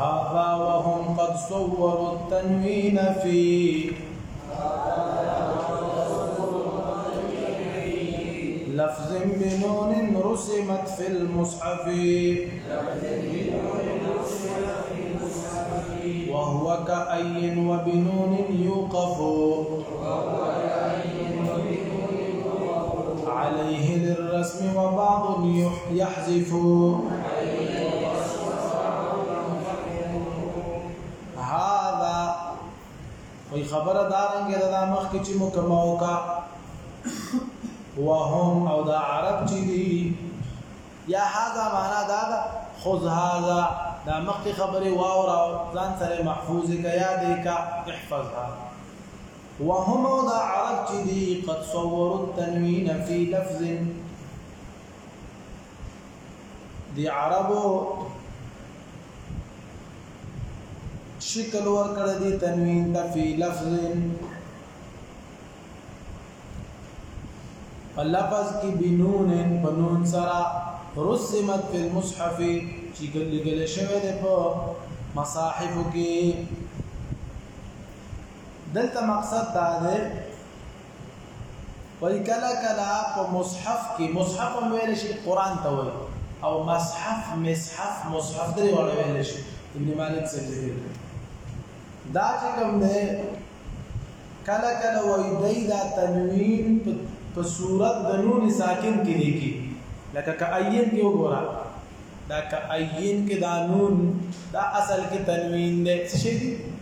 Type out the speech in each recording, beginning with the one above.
هذا وهم قد صوروا التنوين في لفظ بنون رسمت في المصحف. وهو كأي وبنون يوقف. عليه للرسم وبعض يحذف. هذا وي خبره دارنګ دا مخ کې چې مکمو کا وهم أو دا عرب چې دي یا هذا معنا دا خذ هذا. دا مخ کې خبره واورا ځان سره محفوظ کا یاد کا احفظها وهم او دا قد صوروا التنوين في لفظ. دي عربو شکل ور دی تنوین د فی لفظ. لفظ کی بنون بنون سرا رسمت فی المصحف، چې ګل ګل شوی دی په مصاحف کې. دلته مقصد دا دی وای کلا کلا په مصحف کې مصحف ویل شي قرآن ته وای أو مصحف مصحف مصحف درې ویل شي ابن مالک څه دا چې کوم دی کله کله وای دی دا تنوین په صورت د نون ساکن کې لیکي لکه کاین کې وګوره دا کاین کې دا نون دا اصل کې تنوین دی څه دی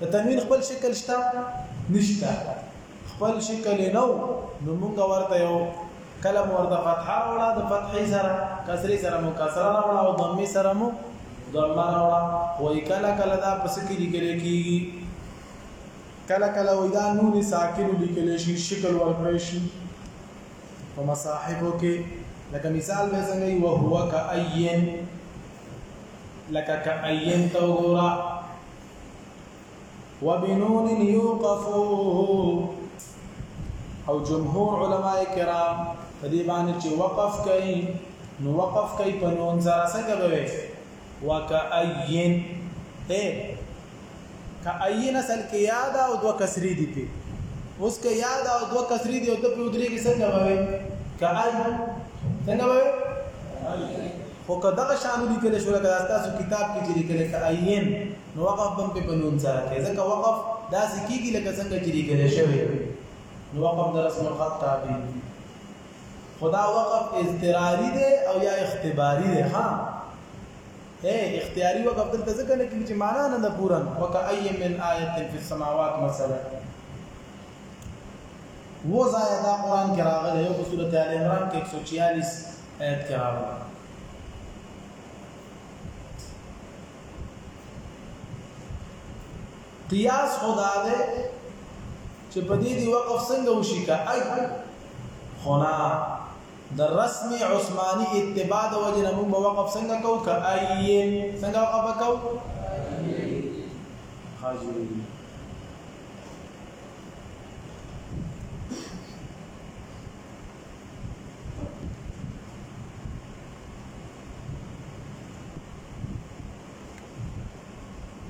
د تنوین خپل شکل شته؟ نشته. خپل شکل نو نو موږ ورته یو کلم ورته فتحه وړه د فتحې سره کسرې سره مو کسره وړه او ضمې سره مو ضمه راوړه. وای کله کله دا پس کې لیکل کېږي کله کله وای دا نون ساکن لیکل شي شکل ورکړی شي. په مصاحفو کې لکه مثال به څنګه وي وهو کأين لکه کأين تو ګورا وبنون يوقف او جمهور علماء کرام په دې باندې چې وقف کوي نو وقف کوي په نون سره څنګه به وکأین. اے کأین اصل کې یاد او دو کسری دي په اوس کې یاد او دو کسری دي او ته په درې کې څنګه وای کأن څنګه وای خو کدا شانو لیکل شو لکه تاسو کتاب کې چې لیکل کأین نو وقف بم په بنون سره کې ځکه وقف دا سکیږي لکه څنګه چې لیکل شوی. نو وقف در رسم الخط تابع خدا وقف اضطراری دی او یا اختباری دی؟ ها؟ اے اختیاری وقف دلته ځکه نه کیږي چې معنا نه ده پورا وکای من آیت فی السماوات مثلا. و ځای دا قران کې راغلی یو په سورته ال عمران کې 146 آیت کې راغلی قیاس خدا دې چې په دې دی وقف څنګه وشي کا ای خنا د رسمي عثماني اتباع د وجه موږ به وقف څنګه کو ک اين څنګه وقف کو حاجی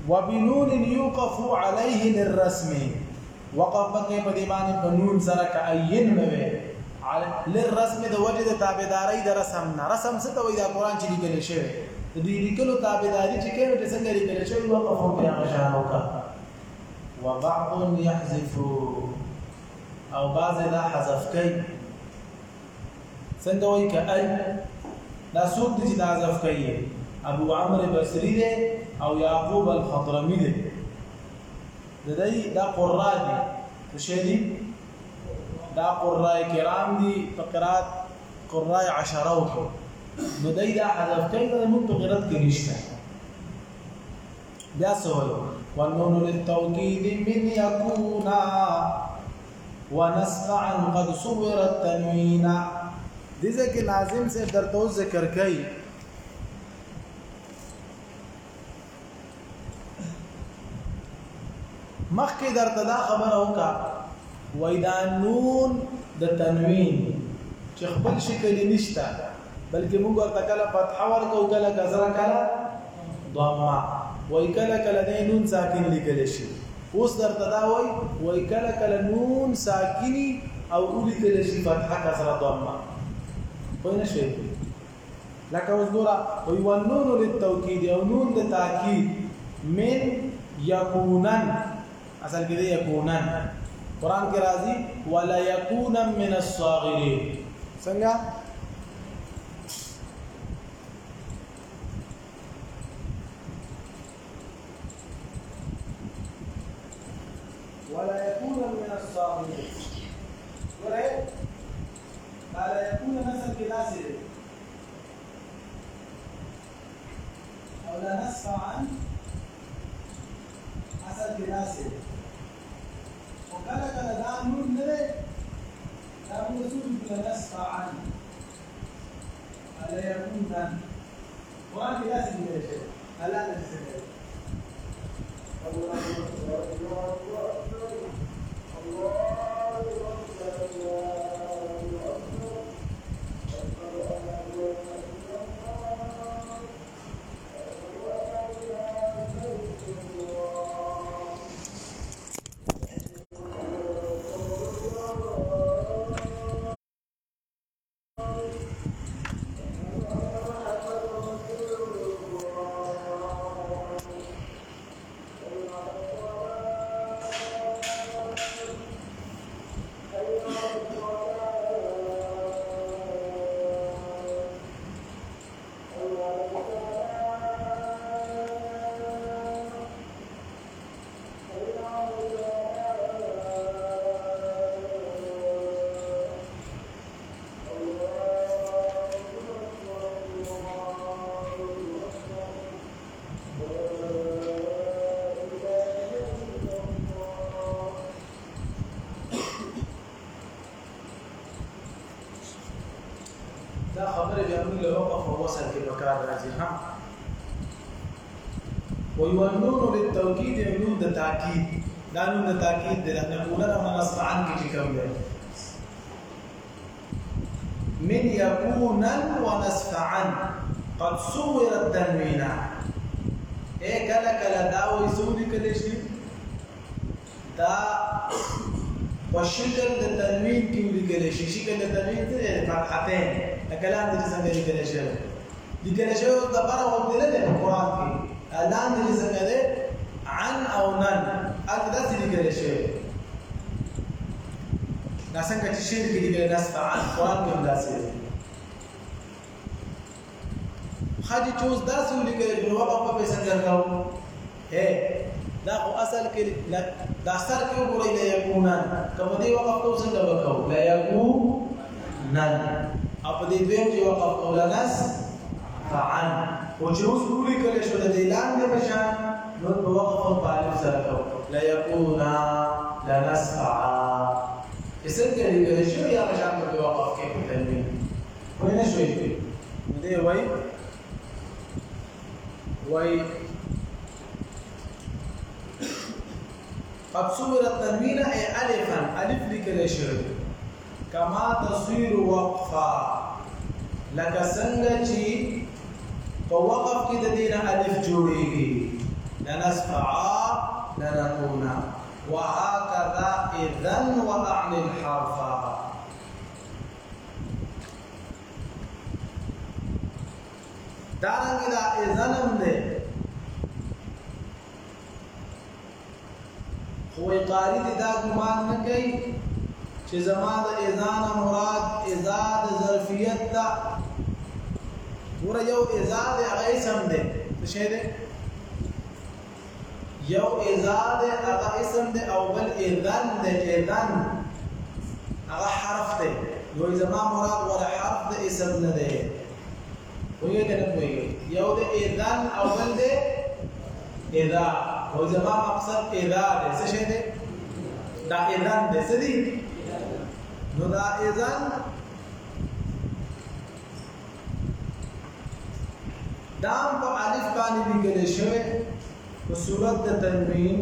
وبنون يوقف عليه للرسم. وقف بکې په دی باندې قانون سره ک اين مې للرسم د وجه د تابعداري د رسم. نه رسم څه ته وایي د قران چې لیکل شوی د دې لیکلو تابعداري چې کوي د څنګه لیکل شوی وقف هم بیا مشانو کا وبعض يحذف. او بعض دا حذف کوي څنګه وایي ک ای دا څوک دي چې دا حذف کوي أبو عمرو بصري دی أو يعقوب الخضرمي دی د دې دا قرآن دي. څه دي؟ دا قراء کرام دي. فقرات قراء عشرة وکړو نو دای دا موږ په غیرت کې نشته سوال والنون للتوكيد من يكون ونسمعا قد صور التنوين. دې ځکه لازم سے درته ذکر مخکې درته دا خبره وکړه. وای دا نون د تنوین چې خپل شکل نشته بلکې موږ ورته کله فتح ورکو کله کسره کله ضمه. وای کله کله د نون ساکن لیکل شي. اوس درته دا وای وای کله کله نون ساکني او لیکل شي فتح کسره ضمه. وای نه شي لکه اوس ګوره وای ونون للتوکید او نون د تاکید. من یکونن أصل کې یکونن قرآن کې راځي ولا یکونن من الصاغرین څنګه ولا يكون من الصاغرين. ورأي ولا يكون مثل كلاسي أو لا نسفع عن أصل كلاسي وكذا كذا دام نون نري دام عن ولا يكون ذن وأنا كلاسي من الشيء ألا نسفع ويونون للتوكيد نون د تاکید دا نون د تاکید د نقول أو نصب عن کې چې کوم دی من يكونا ونسفعا قد صور التنوين إيه کله کله دا وې سوري کله شي دا په شکل د تنوین کې ولیکل شي شکل د تنوین څه دی فتحتين کلام دې څنګه لیکل شوی لیکل شوی د بره وبدل نه په قرآن کې اعلان دې څنګه دی عن او نن. اته داسې لیکل شوی دا څنګه چې کې لیکل ناس عن. قران کې داسې خاجي چوز داسې لیکل نو هغه په څنګه کاو هه دا خو اصل کې دا سر کې وګورئ لا یکونن کوم دی وقف تو څنګه وکاو لا یکونن او په دې دویم چې وقف اولنس فعن اوس ټولې کله شو اعلان د بشان نو په وقف أو په سره کو لا يكون لا نسفع اسم کې لري شو یا بشان په وقف کې په تنوین وینه شوې دي نو دی وای. وای. قد صور التنوين اي الفا الف لكل شيء کما تصویر وقفا. لکه څنګه فوقف وقف کی دینا الف جوڑی گی لنسفعا لنقونا وهكذا اذن واعن الحرف. دارنگی دا اذنم دے خوئی قاری دی دا گمان نکی چی زمان دا اذان مراد اذان ظرفیت دا ور یو اذا د هغه اسم دی. څه شی دی؟ یو اذا د هغه اسم دی او بل اذن د اذن هغه حرف دی. یو زما مراد ور حرف د اسم نه دی. وایي کنه وایي یو د اذن او بل د اذا او زما مقصد اذا دی. څه شی دی؟ دا اذن دی. څه دی؟ نو دا اذن دام په الف باندې لیکل شوی په صورت د تنوین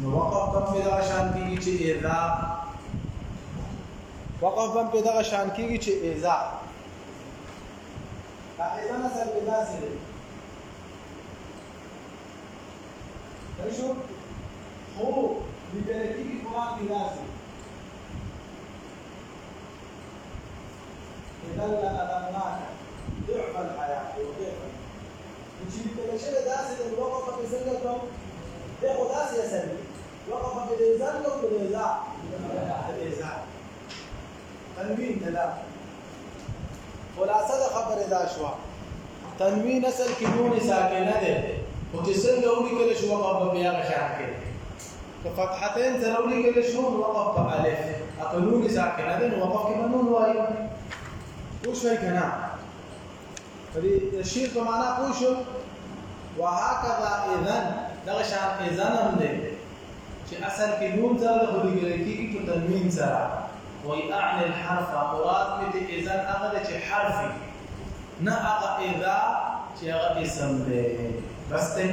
نو وقف کم په شان کېږي چې اذا وقف کم په دغه شان کېږي چې اذا اذا نزل بنازل شو هو بتركيب قرآن بنازل إذا لأذناك ضعف الحياة وضعف نجيب كل شيء داسي اللي وقف في سنة ياخذ داسي يا سلمي وقف بالإنزال أو بالإنزاع؟ بالإنزاع تنوين ثلاثة خلاصة خبر إذا شوى. تنوين أسل كنون ساكنة ده وتسل لولي كل شو وقف بيا غشاك كفتحتين تلولي كل شو وقف بألف أقلوني ساكنة ده وقف كمنون واي وش شیر په معنا پوه شو وهکذا اذن دغه شان اذن هم دی چې اصل کې نون سره خو دې ګرې کېږي په تنوین سره وای اعلى الحرف، مراد دې اذن هغه چې حرف نه هغه اذا چې هغه اسم دی. بس ته